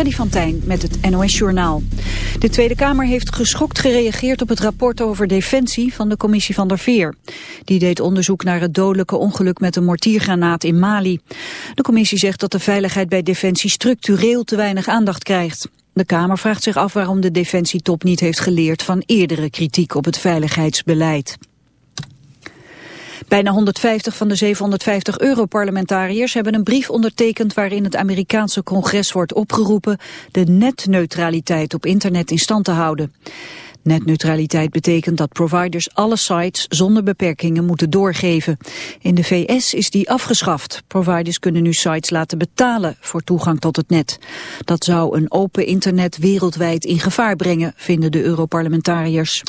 Freddy van Tijn met het NOS-journaal. De Tweede Kamer heeft geschokt gereageerd op het rapport over defensie van de commissie van der Veer. Die deed onderzoek naar het dodelijke ongeluk met een mortiergranaat in Mali. De commissie zegt dat de veiligheid bij defensie structureel te weinig aandacht krijgt. De Kamer vraagt zich af waarom de defensietop niet heeft geleerd van eerdere kritiek op het veiligheidsbeleid. Bijna 150 van de 750 Europarlementariërs hebben een brief ondertekend waarin het Amerikaanse congres wordt opgeroepen de netneutraliteit op internet in stand te houden. Netneutraliteit betekent dat providers alle sites zonder beperkingen moeten doorgeven. In de VS is die afgeschaft. Providers kunnen nu sites laten betalen voor toegang tot het net. Dat zou een open internet wereldwijd in gevaar brengen, vinden de Europarlementariërs.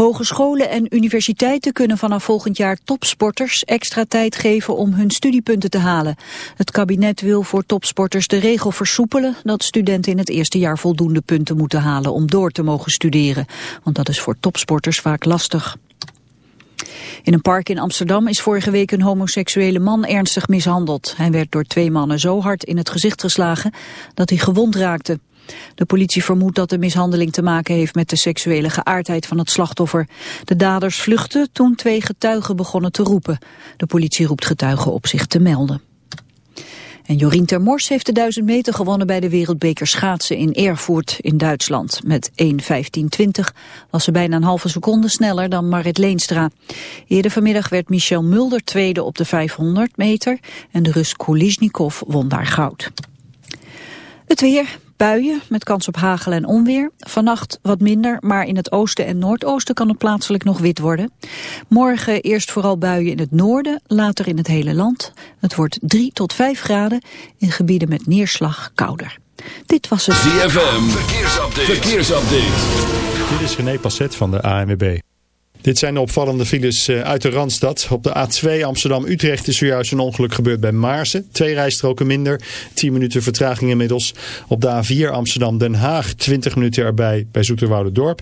Hogescholen en universiteiten kunnen vanaf volgend jaar topsporters extra tijd geven om hun studiepunten te halen. Het kabinet wil voor topsporters de regel versoepelen dat studenten in het eerste jaar voldoende punten moeten halen om door te mogen studeren. Want dat is voor topsporters vaak lastig. In een park in Amsterdam is vorige week een homoseksuele man ernstig mishandeld. Hij werd door twee mannen zo hard in het gezicht geslagen dat hij gewond raakte. De politie vermoedt dat de mishandeling te maken heeft met de seksuele geaardheid van het slachtoffer. De daders vluchtten toen twee getuigen begonnen te roepen. De politie roept getuigen op zich te melden. En Jorien Termors heeft de 1000 meter gewonnen bij de wereldbeker schaatsen in Erfurt in Duitsland. Met 1.15.20 was ze bijna een halve seconde sneller dan Marit Leenstra. Eerder vanmiddag werd Michel Mulder tweede op de 500 meter en de Rus Koliznikov won daar goud. Het weer, Buien met kans op hagel en onweer. Vannacht wat minder, maar in het oosten en noordoosten kan het plaatselijk nog wit worden. Morgen eerst vooral buien in het noorden, later in het hele land. Het wordt 3 tot 5 graden, in gebieden met neerslag kouder. Dit was het... ZFM, verkeersupdate. verkeersupdate. Dit is René Passet van de ANWB. Dit zijn de opvallende files eh, uit de Randstad. Op de A2 Amsterdam-Utrecht is zojuist een ongeluk gebeurd bij Maarsen. Twee rijstroken minder, 10 minuten vertraging inmiddels. Op de A4 Amsterdam-Den Haag 20 minuten erbij bij Dorp.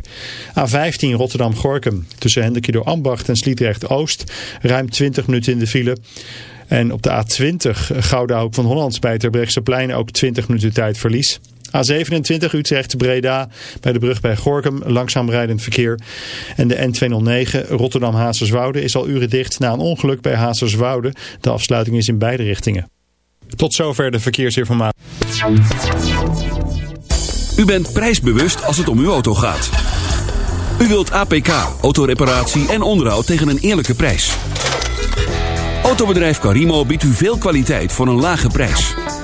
A15 Rotterdam-Gorkum tussen Hendekje door Ambacht en Sliedrecht-Oost. Ruim 20 minuten in de file. En op de A20 Gouda Hoek van Hollands bij plein ook 20 minuten tijdverlies. A27 Utrecht-Breda bij de brug bij Gorkum langzaam rijdend verkeer. En de N209 Rotterdam-Hazerswoude is al uren dicht na een ongeluk bij Hazerswoude. De afsluiting is in beide richtingen. Tot zover de verkeersinformatie. U bent prijsbewust als het om uw auto gaat. U wilt APK, autoreparatie en onderhoud tegen een eerlijke prijs. Autobedrijf Carimo biedt u veel kwaliteit voor een lage prijs.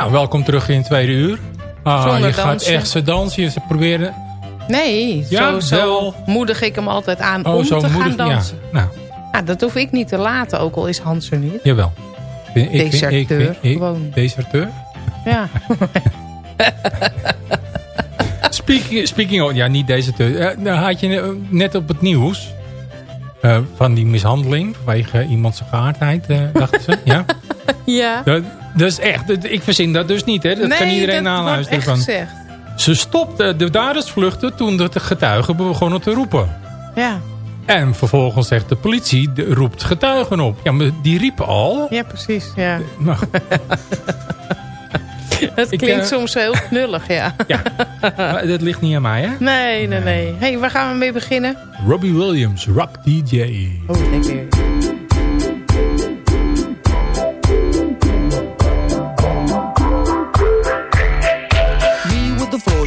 Nou, welkom terug in het tweede uur. Ah, je gaat echt ze dansen, ze proberen... Nee, ja, zo, zo moedig ik hem altijd aan oh, om zo te moedig, gaan dansen. Ja, nou. Ja, dat hoef ik niet te laten, ook al is Hans er niet. Jawel. Ik, Deserteur, ik, ik, gewoon. Deserteur? Ja. speaking, speaking of, ja, niet deserteur. Uh, nou had je net op het nieuws... Uh, van die mishandeling vanwege iemand zijn geaardheid, uh, dachten ze. ja. ja. Dat, dat is echt, ik verzin dat dus niet, hè. Dat nee, kan iedereen naluisteren. Van. Gezegd. Ze stopte de daders vluchten toen de getuigen begonnen te roepen. Ja. En vervolgens zegt de politie, de, roept getuigen op. Ja, maar die riepen al. Ja, precies, ja. Nou. Het klinkt ik, uh, soms heel knullig, ja. ja, maar dat ligt niet aan mij, hè? Nee, nee, nee. hey, waar gaan we mee beginnen? Robbie Williams, Rock DJ. Oh, lekker.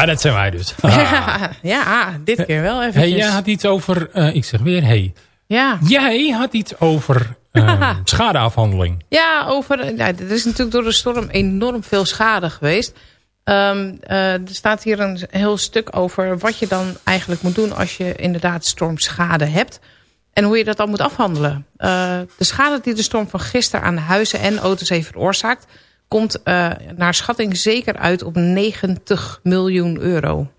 Ah, dat zijn wij dus. Ja, ja, dit keer wel even. Hey, jij had iets over... eh, ik zeg weer hey. Ja. Jij had iets over eh, schadeafhandeling. Ja, over, nou, er is natuurlijk door de storm enorm veel schade geweest. Ehm, eh, er staat hier een heel stuk over wat je dan eigenlijk moet doen als je inderdaad stormschade hebt. En hoe je dat dan moet afhandelen. Eh, de schade die de storm van gisteren aan huizen en auto's heeft veroorzaakt... komt eh, naar schatting zeker uit op 90 miljoen euro.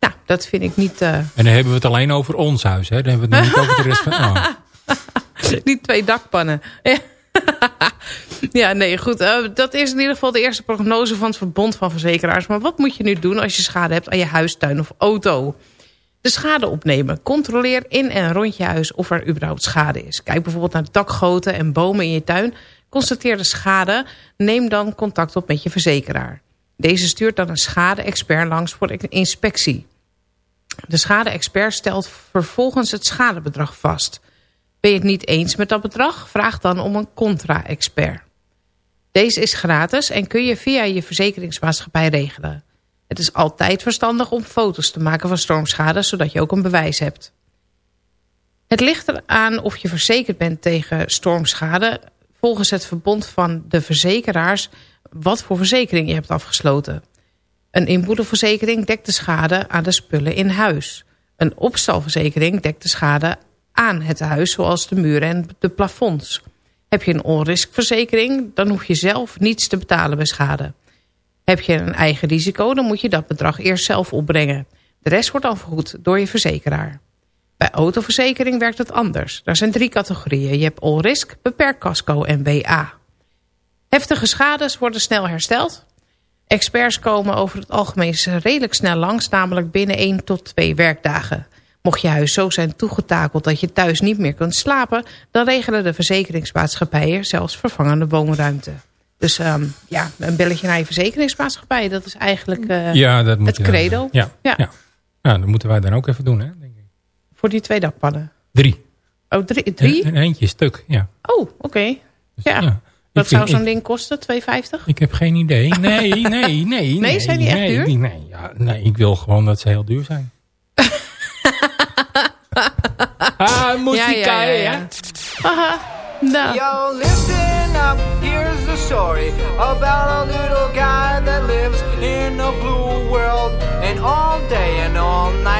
Nou, dat vind ik niet... eh, En dan hebben we het alleen over ons huis. Hè? Dan hebben we het niet over de rest van... Oh. Niet twee dakpannen. ja, nee, goed. eh, dat is in ieder geval de eerste prognose van het Verbond van Verzekeraars. Maar wat moet je nu doen als je schade hebt aan je huis, tuin of auto? De schade opnemen. Controleer in en rond je huis of er überhaupt schade is. Kijk bijvoorbeeld naar dakgoten en bomen in je tuin. Constateer de schade. Neem dan contact op met je verzekeraar. Deze stuurt dan een schade-expert langs voor een inspectie. De schade-expert stelt vervolgens het schadebedrag vast. Ben je het niet eens met dat bedrag? Vraag dan om een contra-expert. Deze is gratis en kun je via je verzekeringsmaatschappij regelen. Het is altijd verstandig om foto's te maken van stormschade... zodat je ook een bewijs hebt. Het ligt eraan of je verzekerd bent tegen stormschade volgens het verbond van de verzekeraars wat voor verzekering je hebt afgesloten. Een inboedelverzekering dekt de schade aan de spullen in huis. Een opstalverzekering dekt de schade aan het huis, zoals de muren en de plafonds. Heb je een onriskverzekering, dan hoef je zelf niets te betalen bij schade. Heb je een eigen risico, dan moet je dat bedrag eerst zelf opbrengen. De rest wordt dan door je verzekeraar. Bij autoverzekering werkt het anders. Er zijn drie categorieën. Je hebt all risk, beperkt casco en WA. Heftige schades worden snel hersteld. Experts komen over het algemeen redelijk snel langs, namelijk binnen 1 tot 2 werkdagen. Mocht je huis zo zijn toegetakeld dat je thuis niet meer kunt slapen... dan regelen de verzekeringsmaatschappijen zelfs vervangende woonruimte. Dus ehm, ja, een belletje naar je verzekeringsmaatschappij, dat is eigenlijk uh, ja, dat moet het credo. Ja, ja. Nou, dat moeten wij dan ook even doen. Hè? Voor die twee dakpannen? Drie. Oh, drie? drie? En, eentje stuk, ja. Oh, oké. Dus, okay. Ja. Wat zou zo'n ding kosten? 2,50? Ik heb geen idee. Nee, nee, nee. nee, nee zijn die echt duur? Die, nee, ja, nee, ik wil gewoon dat ze heel duur zijn. ah, muzika, ja, ja, ja. Haha, nou. Yo, listen up, here's the story About a little guy that lives in a blue world And all day and all night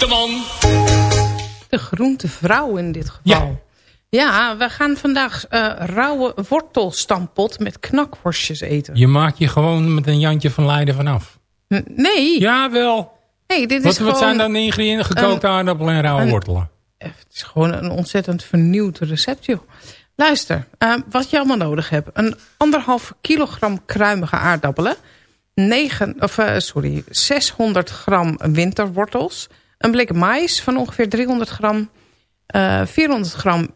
Groenteman. De groentevrouw in dit geval. Ja, we gaan vandaag eh, rauwe wortelstampot met knakworstjes eten. Je maakt je gewoon met een Jantje van Leiden vanaf. N- nee. Jawel. Nee, dit Wat, is wat gewoon... zijn dan de ingrediënten? Gekookte aardappelen en rauwe een- wortelen. Het is gewoon een ontzettend vernieuwd recept, joh. Luister, eh, wat je allemaal nodig hebt. Een anderhalf kilogram kruimige aardappelen. 9, of, eh, sorry, 600 gram winterwortels. Een blik mais van ongeveer 300 gram. eh 400 gram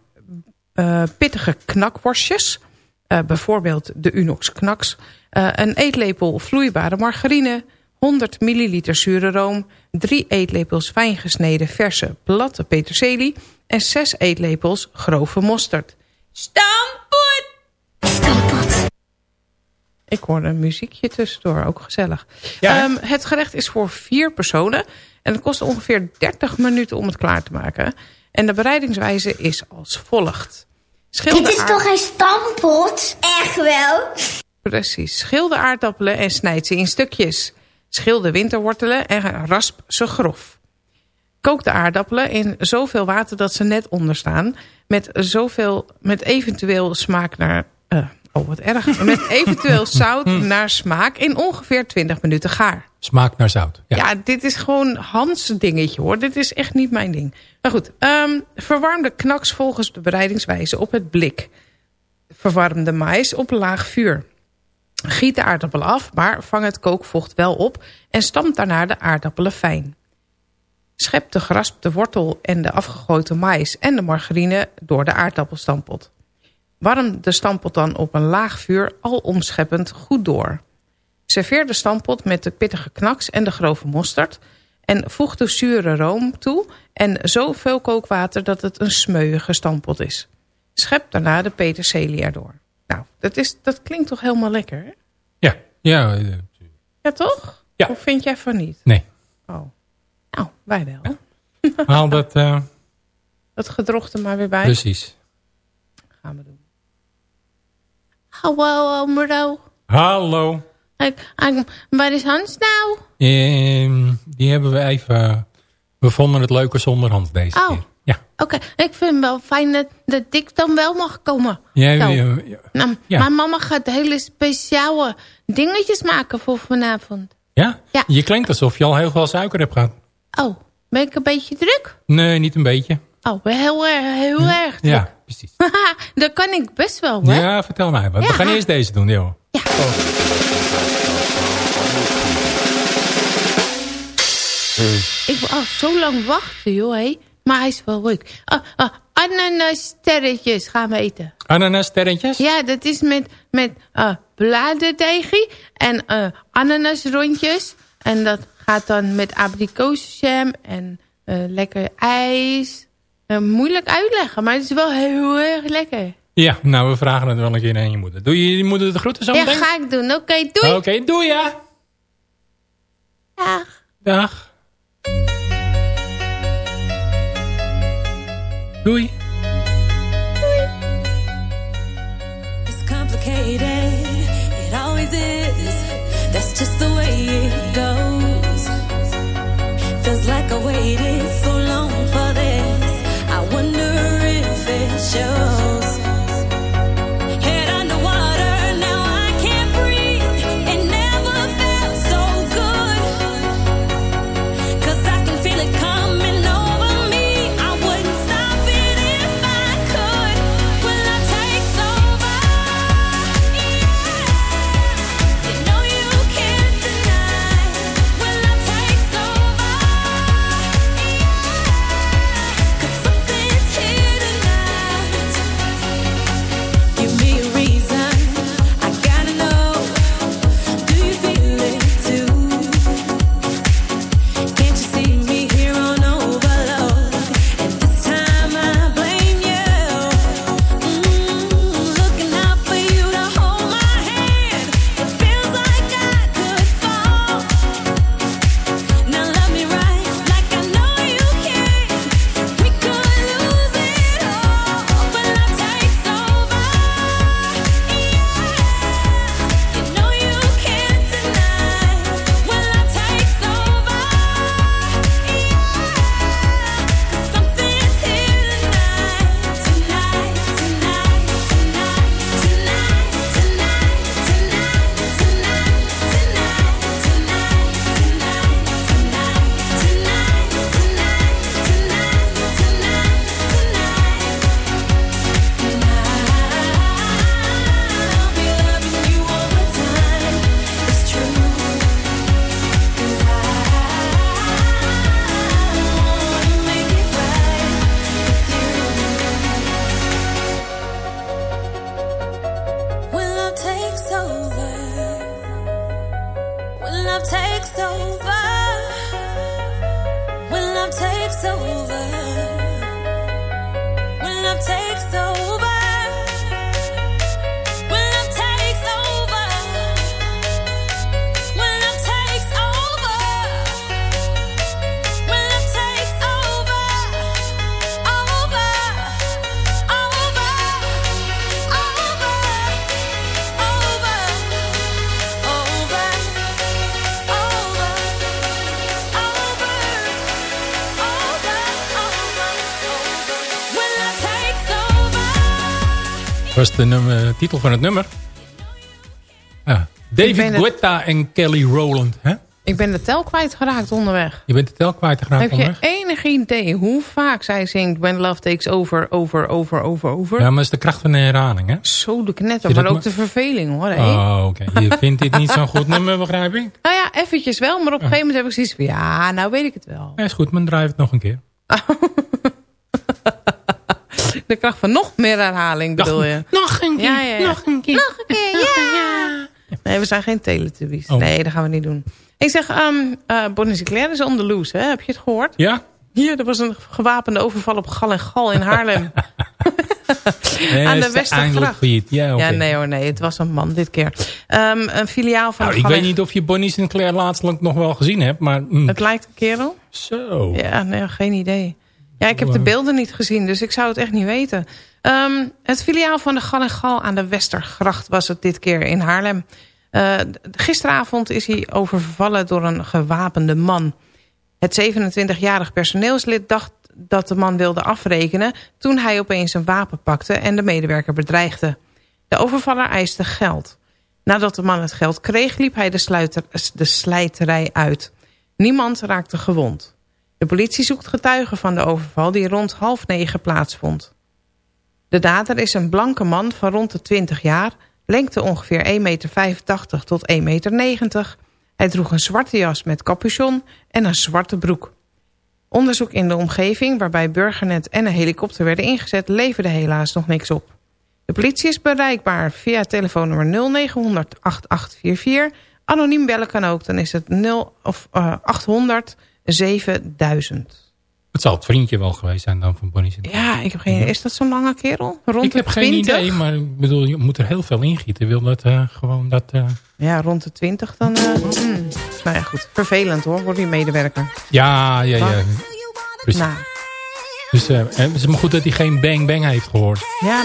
eh, pittige knakworstjes. Eh, bijvoorbeeld de Unox knaks. Eh, een eetlepel vloeibare margarine. 100 milliliter zure room. 3 eetlepels fijn gesneden verse platte peterselie. En 6 eetlepels grove mosterd. Stampot! Ik hoorde een muziekje tussendoor, ook gezellig. Ja, Ehm, het gerecht is voor vier personen. En het kost ongeveer 30 minuten om het klaar te maken. En de bereidingswijze is als volgt. Schil Dit is toch geen stampot? Echt wel? Precies. Schil de aardappelen en snijd ze in stukjes. Schil de winterwortelen en rasp ze grof. Kook de aardappelen in zoveel water dat ze net onder staan. Met, zoveel, met eventueel smaak naar... eh, oh, wat erg. Met eventueel zout naar smaak in ongeveer 20 minuten gaar. Smaakt naar zout. Ja. Ja, dit is gewoon Hans dingetje hoor. Dit is echt niet mijn ding. Maar goed, ehm, verwarm de knaks volgens de bereidingswijze op het blik. Verwarm de mais op laag vuur. Giet de aardappelen af, maar vang het kookvocht wel op... en stamp daarna de aardappelen fijn. Schep de geraspte wortel en de afgegoten mais en de margarine door de aardappelstampot. Warm de stampot dan op een laag vuur al omscheppend goed door. Serveer de stampot met de pittige knaks en de grove mosterd... en voeg de zure room toe en zoveel kookwater dat het een smeuïge stampot is. Schep daarna de peterselie erdoor. Nou, dat, is, dat klinkt toch helemaal lekker, hè? Ja. ja eh, Ja, toch? Ja. Of vind jij van niet? nee. Oh. Nou, wij wel. Haal dat... eh, Dat gedrochte maar weer bij. precies. Gaan we doen. Hallo, mevrouw. Hallo. Ik, ik, waar is Hans nou? Ehm, die hebben we even... We vonden het leuker zonder hand deze Oh. keer. Ja. Oké, ik vind het wel fijn dat, dat ik dan wel mag komen. Eh, ja. Nou, Ja. Mijn mama gaat hele speciale dingetjes maken voor vanavond. ja? Ja. Je klinkt alsof je al heel veel suiker hebt gehad. Oh, ben ik een beetje druk? Nee, niet een beetje. Oh, wel heel erg, heel erg druk. Ja, precies. Dat kan ik best wel, hè? Ja, vertel mij wat. Ja. We gaan eerst deze doen, joh. Ja. Ik wil al zo lang wachten, joh, hé. Maar hij is wel leuk. Oh, oh, ananassterretjes gaan we eten. Ananassterretjes? Ja, dat is met, met uh, en eh ananasrondjes. En dat gaat dan met abrikozenjam en eh, lekker ijs. Eh, moeilijk uitleggen, maar het is wel heel erg lekker. Ja, nou, we vragen het wel een keer aan je moeder. Doe je je moeder de groeten zo Ja, meteen? ga ik doen. Oké, doei. Oké, doei ja. Dag. Dag. Doei. It's complicated, it always is. That's just the way it goes. Feels like I waited was de nummer, titel van het nummer. Ja. David het- Guetta en Kelly Rowland. Hè? Ik ben de tel kwijtgeraakt onderweg. Je bent de tel kwijtgeraakt Heb je onderweg? enig idee hoe vaak zij zingt... When love takes over, over, over, over, over? Ja, maar dat is de kracht van de herhaling, hè? Zo de knetter, je maar ook de verveling hoor. hé. Oh, oké. Je vindt dit niet zo'n goed nummer, begrijp ik? Nou ja, eventjes wel, maar op een gegeven moment heb ik zoiets van... Ja, nou weet ik het wel. Ja, is goed, maar draai het nog een keer. De kracht van nog meer herhaling bedoel je? Nog een keer, ja, ja, ja. nog een keer. Nog een keer, ja. Nee, we zijn geen teletubbies. Oh. Nee, dat gaan we niet doen. Ik zeg, um, uh, Bonnie Sinclair is on the loose, hè? Heb je het gehoord? Ja? Hier, er was een gewapende overval op Gal en Gal in Haarlem. Nee, Aan de Westergracht. Ja. Ja, nee hoor, nee. Het was een man dit keer. Um, een filiaal van Nou, ik weet niet of je Bonnie Sinclair laatstelijk nog wel gezien hebt, maar... mm, Het lijkt een kerel. Zo. Ja, nee, geen idee. Ja, ik heb de beelden niet gezien, dus ik zou het echt niet weten. Ehm, het filiaal van de Gal en Gal aan de Westergracht was het dit keer in Haarlem. Eh, gisteravond is hij overvallen door een gewapende man. Het 27-jarig personeelslid dacht dat de man wilde afrekenen... toen hij opeens een wapen pakte en de medewerker bedreigde. De overvaller eiste geld. Nadat de man het geld kreeg, liep hij de, de slijterij uit. Niemand raakte gewond. De politie zoekt getuigen van de overval die rond half negen plaatsvond. De dader is een blanke man van rond de 20 jaar, lengte ongeveer 1,85 meter tot 1,90 meter. Hij droeg een zwarte jas met capuchon en een zwarte broek. Onderzoek in de omgeving, waarbij Burgernet en een helikopter werden ingezet, leverde helaas nog niks op. De politie is bereikbaar via telefoonnummer 0900 8844. Anoniem bellen kan ook, dan is het 0 of, eh, 800 7000. Het zal het vriendje wel geweest zijn dan van Bonnie Sinclair. Ja, ik heb geen idee. Is dat zo'n lange kerel? Rond ik de heb geen 20? idee, maar ik bedoel, je moet er heel veel ingieten. Wil dat eh, gewoon dat... eh, Ja, rond de 20 dan. eh, hmm. Nou ja, goed. Vervelend hoor, voor die medewerker. Ja, ja, ja. Precies. Nou, Dus het is maar goed dat hij geen bang bang heeft gehoord. ja.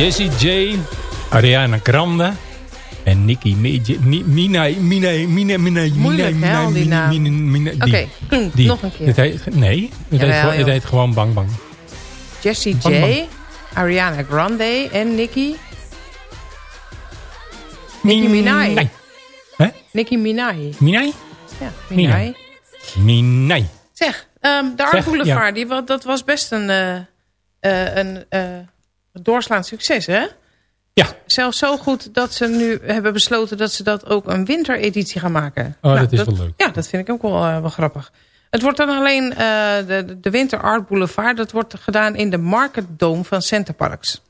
Jessie J, Ariana Grande en Nicki Minaj. Minaj, Minaj, Minaj, Minaj, hè, al die namen. Oké, die- nog een keer. Het heet, nee, het heet, Jawel, gewoon- het heet gewoon Bang Bang. Jessie J, bang. Ariana Grande en Nicki... Nicki Minaj. Nee. Nicki Minaj. Minaj? Ja, Minaj. Minaj. Minaj. Zeg, ehm, de Zeg, Art Boulevard, ja. die, dat was best een, eh, eh, een eh, doorslaand succes, hè? Ja. Zelfs zo goed dat ze nu hebben besloten dat ze dat ook een wintereditie gaan maken. Oh, dat is wel leuk. Ja, dat vind ik ook wel, eh, wel grappig. Het wordt dan alleen eh, de, de Winter Art Boulevard. Dat wordt gedaan in de Market Dome van Center Parks.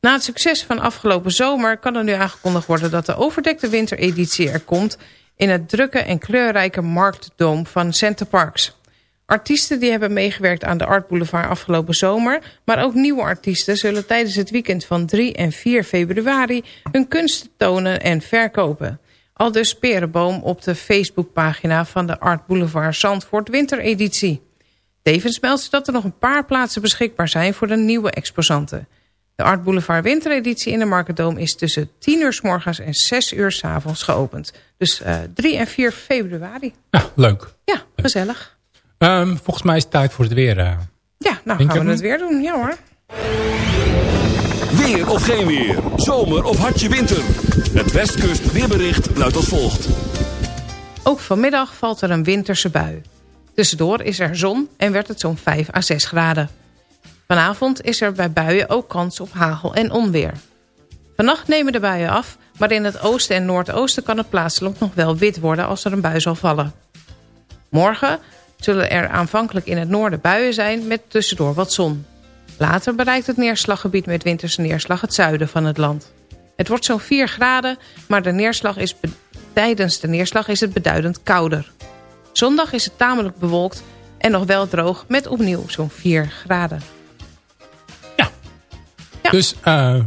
Na het succes van afgelopen zomer kan er nu aangekondigd worden... dat de overdekte wintereditie er komt... in het drukke en kleurrijke Marktdome van Center Parks. Artiesten die hebben meegewerkt aan de Art Boulevard afgelopen zomer... maar ook nieuwe artiesten zullen tijdens het weekend van 3 en 4 februari... hun kunst tonen en verkopen. Al dus Perenboom op de Facebookpagina van de Art Boulevard Zandvoort wintereditie. Tevens meldt ze dat er nog een paar plaatsen beschikbaar zijn voor de nieuwe exposanten. De Art Boulevard wintereditie in de Marketdome is tussen 10 uur s morgens en 6 uur s avonds geopend. Dus eh 3 en 4 februari. Ja, leuk. Ja, gezellig. Ehm, volgens mij is het tijd voor het weer. eh. Ja, nou Denk gaan we het weer doen. Ja hoor. Weer of geen weer. Zomer of hartje winter. Het Westkust weerbericht luidt als volgt. Ook vanmiddag valt er een winterse bui. Tussendoor is er zon en werd het zo'n 5 à 6 graden. Vanavond is er bij buien ook kans op hagel en onweer. Vannacht nemen de buien af, maar in het oosten en noordoosten kan het plaatselijk nog wel wit worden als er een bui zal vallen. Morgen zullen er aanvankelijk in het noorden buien zijn met tussendoor wat zon. Later bereikt het neerslaggebied met winterse neerslag het zuiden van het land. Het wordt zo'n 4 graden, maar de neerslag is tijdens de neerslag is het beduidend kouder. Zondag is het tamelijk bewolkt en nog wel droog met opnieuw zo'n 4 graden. Dus eh,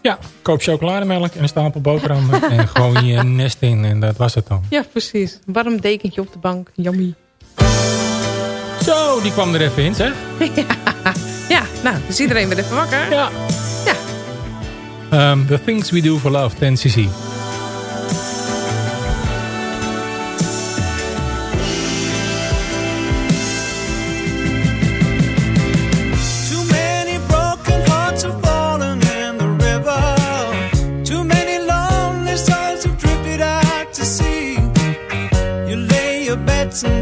ja, koop chocolademelk en een stapel boterhammen. en gooi je nest in en dat was het dan. Ja, precies. Een warm dekentje op de bank. Yummy. Zo, die kwam er even in, zeg. Ja, nou, is iedereen weer even wakker? Ja. Ja. Um, the Things We Do For Love, 10cc. Too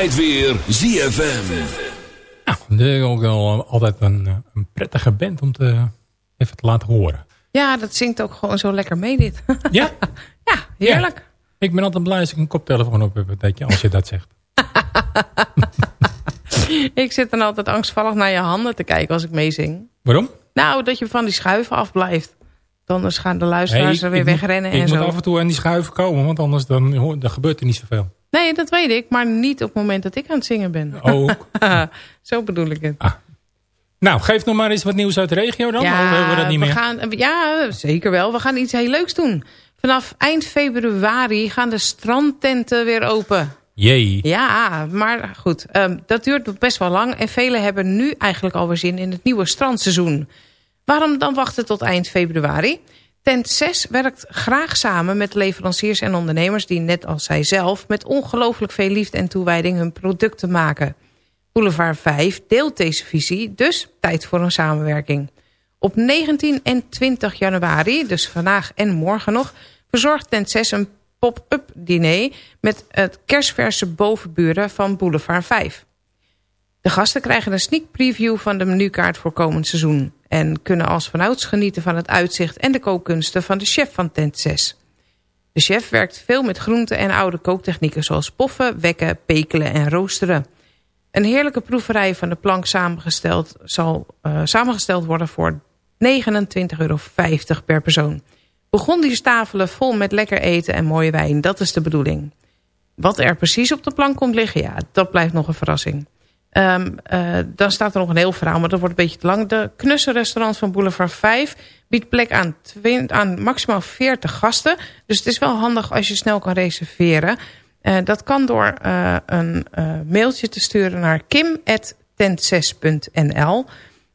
Altijd weer ZFM. De, ook wel altijd een, eh, een prettige band om te, even te laten horen. Ja, dat zingt ook gewoon zo lekker mee dit. Ja? ja, heerlijk. Ik ben altijd blij als ik een koptelefoon op heb, dat je, als je dat zegt. Ik zit dan altijd angstvallig naar je handen te kijken als ik meezing. Waarom? Nou, dat je van die schuiven afblijft. Anders gaan de luisteraars er weer ik moet- wegrennen Ik en moet zo. af en toe aan die schuiven komen, want anders dan, gebeurt er niet zoveel. Nee, dat weet ik, maar niet op het moment dat ik aan het zingen ben. Ook. zo bedoel ik het. Nou, geef nog maar eens wat nieuws uit de regio dan. hebben we dat niet we meer? Gaan, ja, zeker wel. We gaan iets heel leuks doen. Vanaf eind februari gaan de strandtenten weer open. Jee. Ja, maar goed, ehm, dat duurt best wel lang. En velen hebben nu eigenlijk alweer zin in het nieuwe strandseizoen. Waarom dan wachten tot eind februari? Tent 6 werkt graag samen met leveranciers en ondernemers... die net als zij zelf met ongelooflijk veel liefde en toewijding hun producten maken. Boulevard 5 deelt deze visie, dus tijd voor een samenwerking. Op 19 en 20 januari, dus vandaag en morgen nog... verzorgt Tent 6 een pop-up diner... met het kerstverse bovenburen van Boulevard 5. De gasten krijgen een sneak preview van de menukaart voor komend seizoen... en kunnen als vanouds genieten van het uitzicht en de kookkunsten van de chef van Tent 6. De chef werkt veel met groenten en oude kooktechnieken... zoals poffen, wekken, pekelen en roosteren. Een heerlijke proeverij van de plank samengesteld, zal eh, samengesteld worden voor 29,50 euro per persoon. Begondierstafelen vol met lekker eten en mooie wijn, dat is de bedoeling. Wat er precies op de plank komt liggen, ja, dat blijft nog een verrassing. Ehm, eh, dan staat er nog een heel verhaal, maar dat wordt een beetje te lang. De Knusse restaurant van Boulevard 5 biedt plek aan, aan maximaal 40 gasten. Dus het is wel handig als je snel kan reserveren. Eh, dat kan door eh, een mailtje te sturen naar kim.tent6.nl.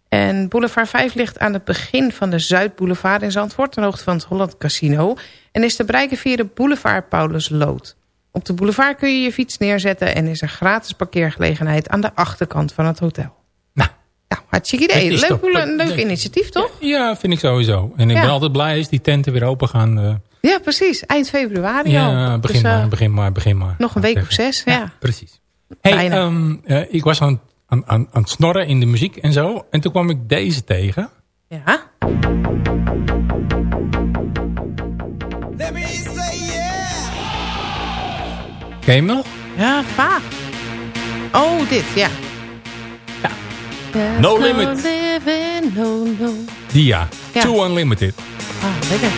En Boulevard 5 ligt aan het begin van de Zuidboulevard in Zandvoort... ten hoogte van het Holland Casino... en is te bereiken via de Boulevard Paulus Lood. Op de boulevard kun je je fiets neerzetten... en is er gratis parkeergelegenheid aan de achterkant van het hotel. Nou, hartstikke Het idee. Leuk, toch- leuk initiatief, toch? Ja, vind ik sowieso. En ik Ja. ben altijd blij als die tenten weer open gaan. eh. Ja, precies. Eind februari ja, al. begin Dus, eh, maar, begin maar, begin maar. Nog een week of zes, ja. Precies. Hey, ehm, eh, ik was aan, aan, aan, aan het snorren in de muziek en zo. En toen kwam ik deze tegen. Ja. Ken je hem nog? Ja, vaak. Oh, dit, ja. There's No Limit. living, no, no. Die ja. Ja. Too Unlimited. Ah, lekker.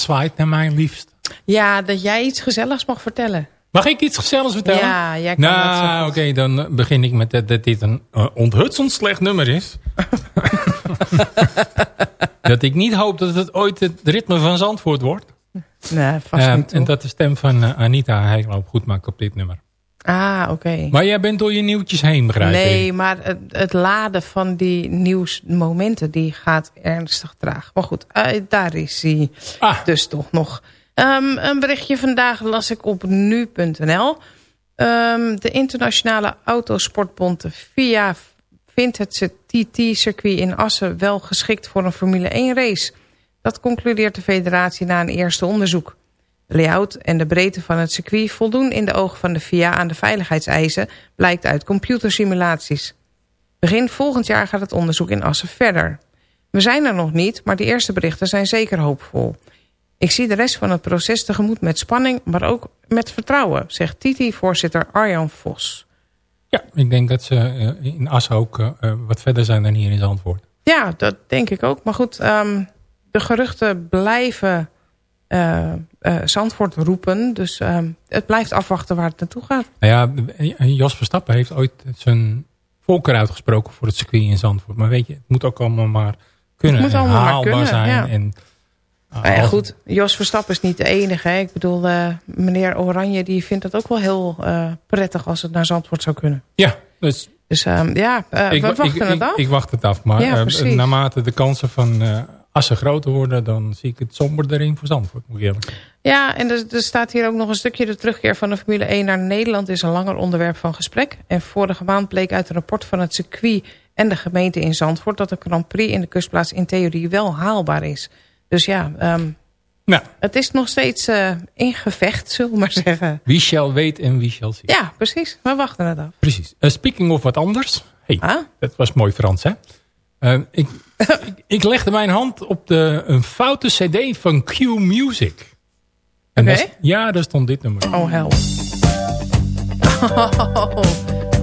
Zwaait naar mij liefst. Ja, dat jij iets gezelligs mag vertellen. Mag ik iets gezelligs vertellen? Ja, jij kan Nou, oké, dan begin ik met dat, dat dit een uh, onthutsend slecht nummer is. dat ik niet hoop dat het ooit het ritme van Zandvoort wordt. Nee, vast Eh, niet. en dat de stem van eh, Anita hij loopt goed maakt op dit nummer. Ah, oké. Maar jij bent door je nieuwtjes heen, begrijp ik. Nee, maar het, het laden van die nieuwsmomenten, die gaat ernstig traag. Maar goed, eh, daar is hij Ah. dus toch nog. Ehm, een berichtje vandaag las ik op nu.nl. Ehm, de internationale autosportbond de FIA vindt het TT-circuit in Assen wel geschikt voor een Formule 1 race. Dat concludeert de federatie na een eerste onderzoek. Layout en de breedte van het circuit voldoen in de ogen van de FIA aan de veiligheidseisen, blijkt uit computersimulaties. Begin volgend jaar gaat het onderzoek in Assen verder. We zijn er nog niet, maar de eerste berichten zijn zeker hoopvol. Ik zie de rest van het proces tegemoet met spanning, maar ook met vertrouwen, zegt Titi-voorzitter Arjan Vos. Ja, ik denk dat ze eh, in Assen ook eh, eh, wat verder zijn dan hier in Zandvoort. Ja, dat denk ik ook. Maar goed, ehm, de geruchten blijven eh, eh, Zandvoort roepen. Dus ehm, het blijft afwachten waar het naartoe gaat. Nou ja, eh, Jos Verstappen heeft ooit zijn voorkeur uitgesproken voor het circuit in Zandvoort. Maar weet je, het moet ook allemaal maar kunnen Het moet en allemaal maar haalbaar kunnen, zijn. ja. En, Nou ja, als- goed, Jos Verstappen is niet de enige. Hè. Ik bedoel, eh, meneer Oranje die vindt het ook wel heel eh, prettig als het naar Zandvoort zou kunnen. Ja, dus Dus ehm, ja, eh, ik, we wa- wachten ik, het ik, af. ik wacht het af. Maar Ja, eh, precies. naarmate de kansen van eh, Assen groter worden, dan zie ik het somberder in voor Zandvoort. Moet ik. Ja, en er, er staat hier ook nog een stukje... de terugkeer van de Formule 1 naar Nederland is een langer onderwerp van gesprek. En vorige maand bleek uit een rapport van het circuit en de gemeente in Zandvoort... dat de Grand Prix in de kustplaats in theorie wel haalbaar is. Dus ja, ehm, Nou, het is nog steeds eh, in gevecht, zullen we maar zeggen. wie shall weet en wie shall zien. Ja, precies. We wachten het af. Precies. Eh, speaking of wat anders. Hey, Ah? Dat was mooi Frans, hè? Eh, ik, ik, ik legde mijn hand op de, een foute cd van Q Music. En daar st- ja, daar stond dit nummer. Oh, hel. Oh,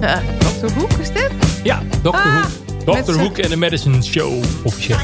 ja, Dr. Hoek is dit? Ja, Dr. Ah, Hoek. met Dr. Hoek en de Medicine Show officieel.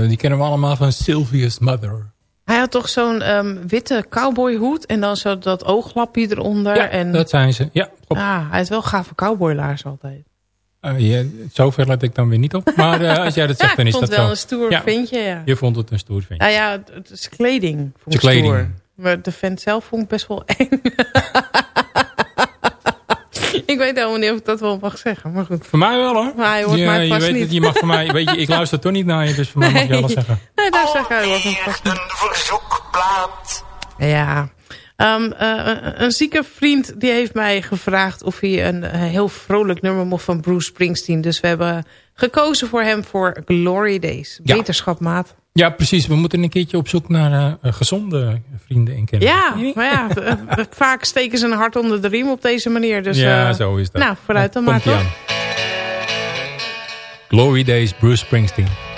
Ja, die kennen we allemaal van Sylvia's Mother. Hij had toch zo'n ehm, witte cowboyhoed en dan zo dat ooglapje eronder. Ja, en, dat zijn ze. Ja, klopt. Ah, hij heeft wel gave cowboylaars altijd. Eh, ja, zover let ik dan weer niet op. Maar eh, als jij dat zegt, Ja, dan ik is vond dat het wel zo. een stoer Ja. vindje, ja. Je vond het een stoer vindje. Nou ja, het, is kleding. Vond Het ik is kleding. stoer. Maar de vent zelf vond ik best wel eng. ik weet helemaal niet of ik dat wel mag zeggen, maar goed. Voor mij wel hoor. Maar hij hoort Ja, mij je weet niet. het, je mag voor mij, weet je, ik luister toch niet naar je, dus voor mij mag je alles zeggen. Nee, daar zeg hij vast niet. verzoekplaat. Ja. Ehm, eh, een zieke vriend die heeft mij gevraagd of hij een eh, heel vrolijk nummer mocht van Bruce Springsteen. Dus we hebben gekozen voor hem voor Glory Days. Ja. Wetenschap, maat. Ja, precies. We moeten een keertje op zoek naar eh, eh, gezonde vrienden en kennissen. Ja, maar ja, vaak steken ze een hart onder de riem op deze manier. Dus, ja, eh, zo is dat. Nou, vooruit dan maar. Glory Days, Bruce Springsteen.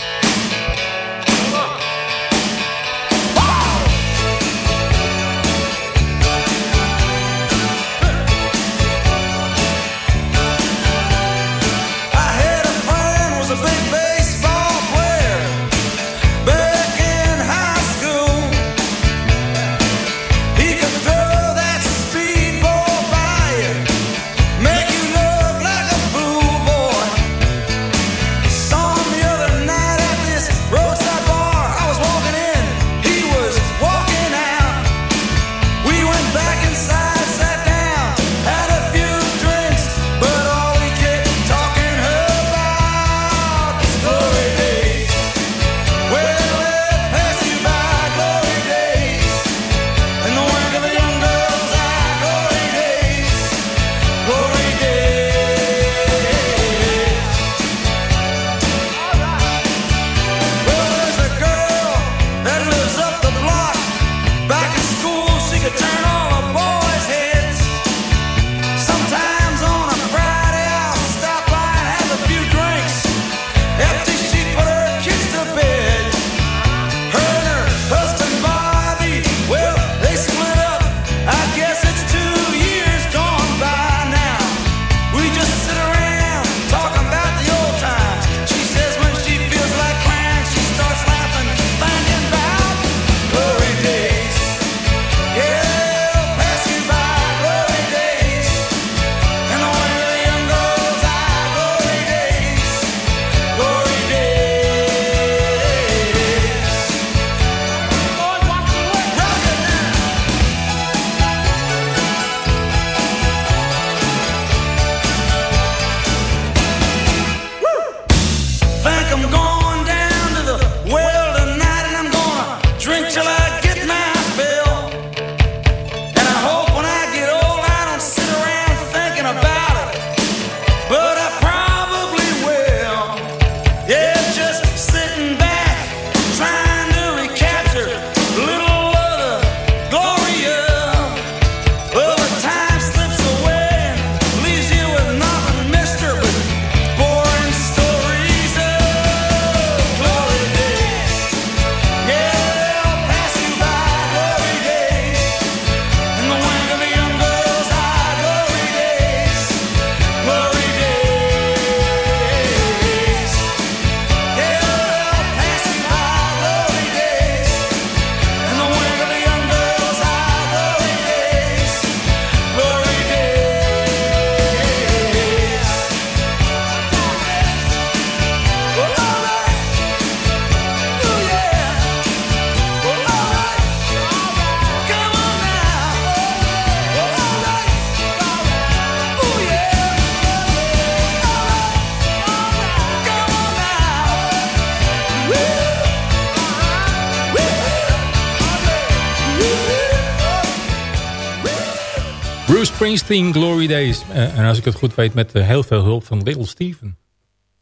Bruce Springsteen, Glory Days. Eh, en als ik het goed weet, met eh, heel veel hulp van Little Steven.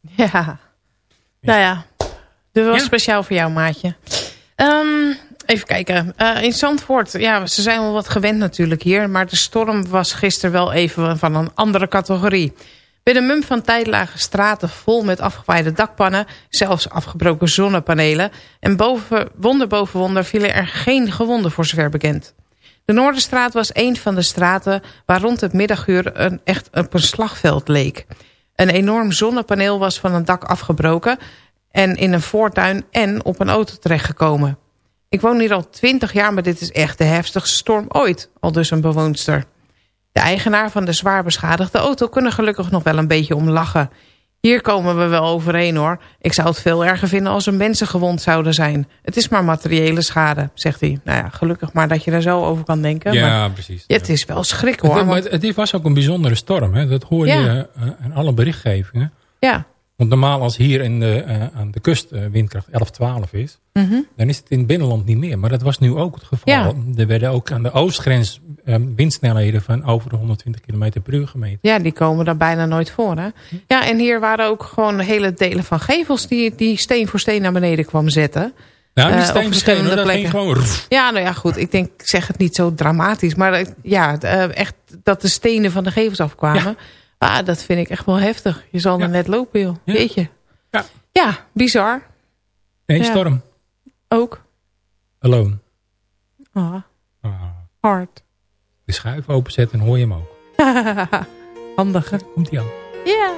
Ja. Nou ja, dit was speciaal voor jou, maatje. Ehm, even kijken. Eh, in Zandvoort, ja, ze zijn wel wat gewend natuurlijk hier. Maar de storm was gisteren wel even van een andere categorie. Bij de mum van tijd lagen straten vol met afgewaaide dakpannen. Zelfs afgebroken zonnepanelen. En boven, wonder boven wonder vielen er geen gewonden voor zover bekend. De Noorderstraat was een van de straten waar rond het middaguur een, echt op een slagveld leek. Een enorm zonnepaneel was van een dak afgebroken. en in een voortuin en op een auto terechtgekomen. Ik woon hier al 20 jaar, maar dit is echt de heftigste storm ooit, al dus een bewoonster. De eigenaar van de zwaar beschadigde auto kunnen gelukkig nog wel een beetje om lachen. Hier komen we wel overheen hoor. Ik zou het veel erger vinden als er mensen gewond zouden zijn. Het is maar materiële schade, zegt hij. Nou ja, gelukkig maar dat je daar zo over kan denken. Ja, maar precies. Het is wel schrik hoor. Het, want- het, was ook een bijzondere storm. Hè? Dat hoor je Ja. eh, in alle berichtgevingen. ja. Want normaal als hier in de, eh, aan de kust eh, windkracht 11, 12 is... Mhm. dan is het in het binnenland niet meer. Maar dat was nu ook het geval. Ja. Er werden ook aan de oostgrens eh, windsnelheden van over de 120 km per uur gemeten. Ja, die komen daar bijna nooit voor. Hè? Ja, en hier waren ook gewoon hele delen van gevels... die, die steen voor steen naar beneden kwam zetten. Nou, Eh, die op steen voor steen, hoor, gewoon... Ja, nou ja, goed. Ik denk, ik zeg het niet zo dramatisch. Maar eh, ja, eh, echt dat de stenen van de gevels afkwamen. Ah, dat vind ik echt wel heftig. Je zal er net lopen, joh. Weet je. Ja. Ja, bizar. Nee, Ja. storm. Ook. Alone. Ah, Ah. hard. De schuif openzetten en hoor je hem ook. Handig, hè? Komt hij aan. Ja.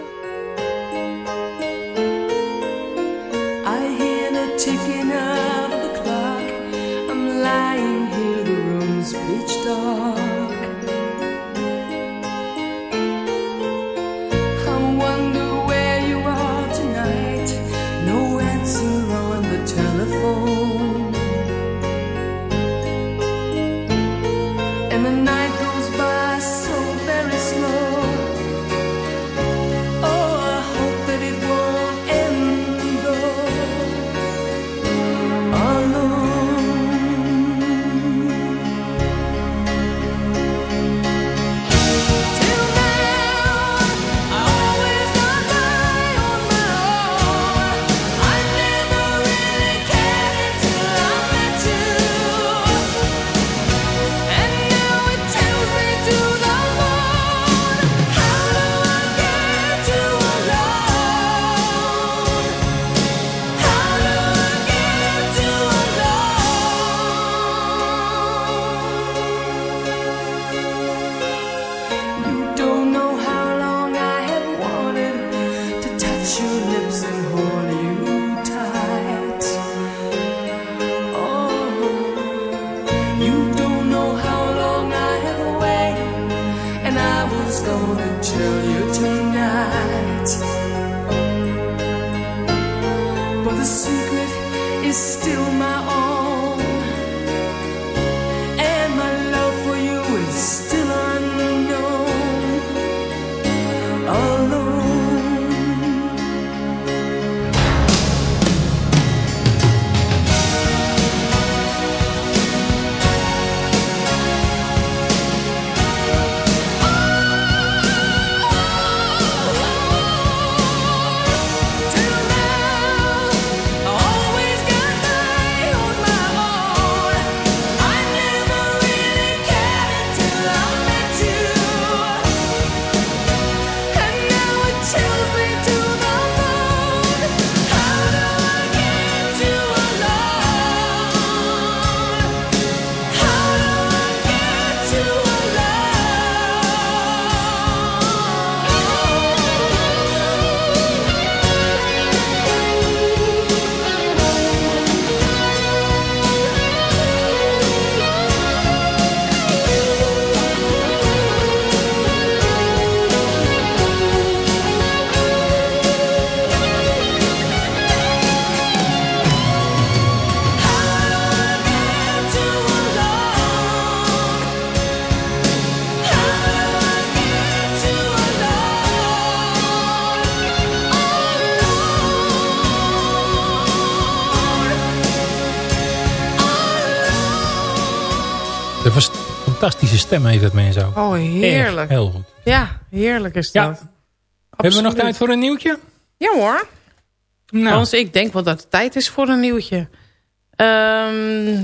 Stem heeft het mens ook. Oh, heerlijk. Echt heel goed. Ja, heerlijk is Ja. dat. Hebben we nog tijd voor een nieuwtje? Ja hoor. Nou. Ik denk wel dat het tijd is voor een nieuwtje. Ehm,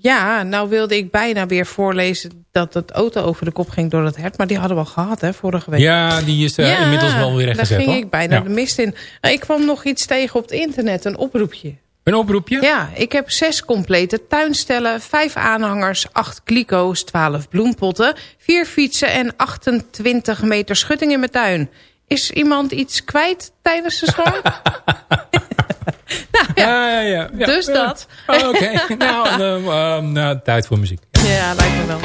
ja, nou wilde ik bijna weer voorlezen dat het auto over de kop ging door het hert. Maar die hadden we al gehad, hè, vorige week. Ja, die is eh, inmiddels wel weer rechtgezet. daar ging hoor. ik bijna Ja. de mist in. Nou, ik kwam nog iets tegen op het internet, een oproepje. Een oproepje? Ja, ik heb zes complete tuinstellen, vijf aanhangers, acht kliko's, twaalf bloempotten, vier fietsen en 28 meter schutting in mijn tuin. Is iemand iets kwijt tijdens de storm? Ja, ja, ja. ja. Dus dat. Oh, Oké, nou, eh, eh, nou, tijd voor muziek. Ja, lijkt me wel.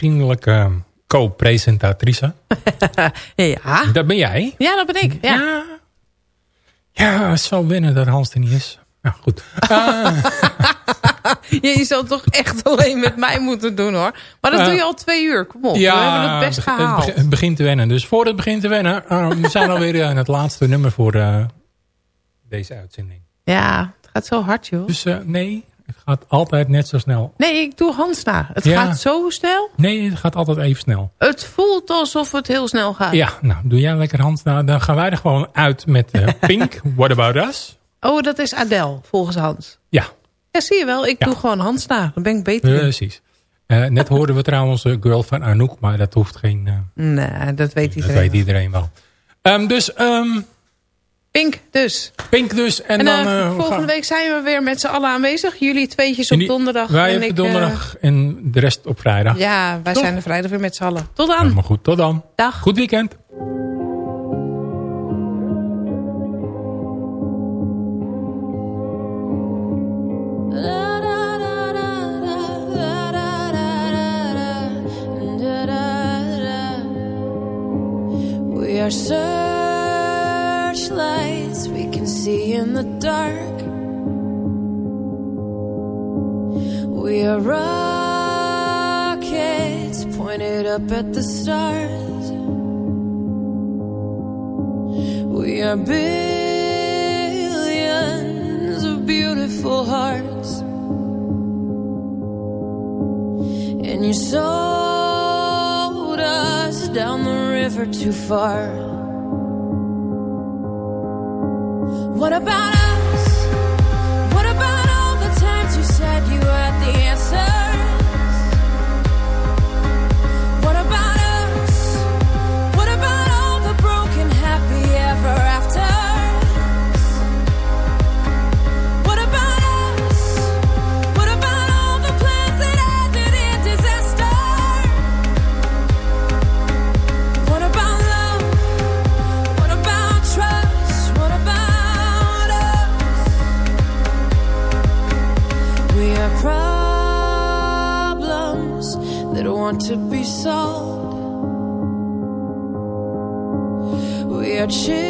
Vriendelijke co-presentatrice. ja. Dat ben jij. Ja, dat ben ik. Ja. Ja, zo winnen dat Hans er niet is. Nou, goed. Ah, Ja, je zou toch echt alleen met mij moeten doen hoor. Maar dat Ja. doe je al twee uur. Kom op, we hebben het best gehaald. Het begint te wennen. Dus voor het begint te wennen, eh, we zijn alweer aan het laatste nummer voor eh, deze uitzending. Ja, het gaat zo hard joh. Dus eh, nee, gaat altijd net zo snel. Nee, ik doe Hans na. Het Ja. gaat zo snel. Nee, het gaat altijd even snel. Het voelt alsof het heel snel gaat. Ja, nou, doe jij lekker Hans. Nou, dan gaan wij er gewoon uit met eh, Pink, What About Us? Oh, dat is Adele, volgens Hans. Ja, Ja, zie je wel. Ik doe gewoon Hans na. Dan ben ik beter precies. Eh, net hoorden we trouwens de girl van Anouk, maar dat hoeft geen... eh, Nee, dat weet dat iedereen. weet iedereen wel. Ehm, dus, ehm, Pink dus. Pink dus. En, En, dan... eh, eh, we volgende gaan- week zijn we weer met z'n allen aanwezig. Jullie tweetjes op donderdag. Wij en ik, donderdag en de rest op vrijdag. eh, ja, wij Toch? zijn er vrijdag weer met z'n allen. Tot dan. Helemaal goed, tot dan. Dag. Goed weekend. We are searchlights in the dark. We are rockets pointed up at the stars. We are billions of beautiful hearts. And you sold us down the river too far. What about us? What about all the times you said you had the every. We are cheap.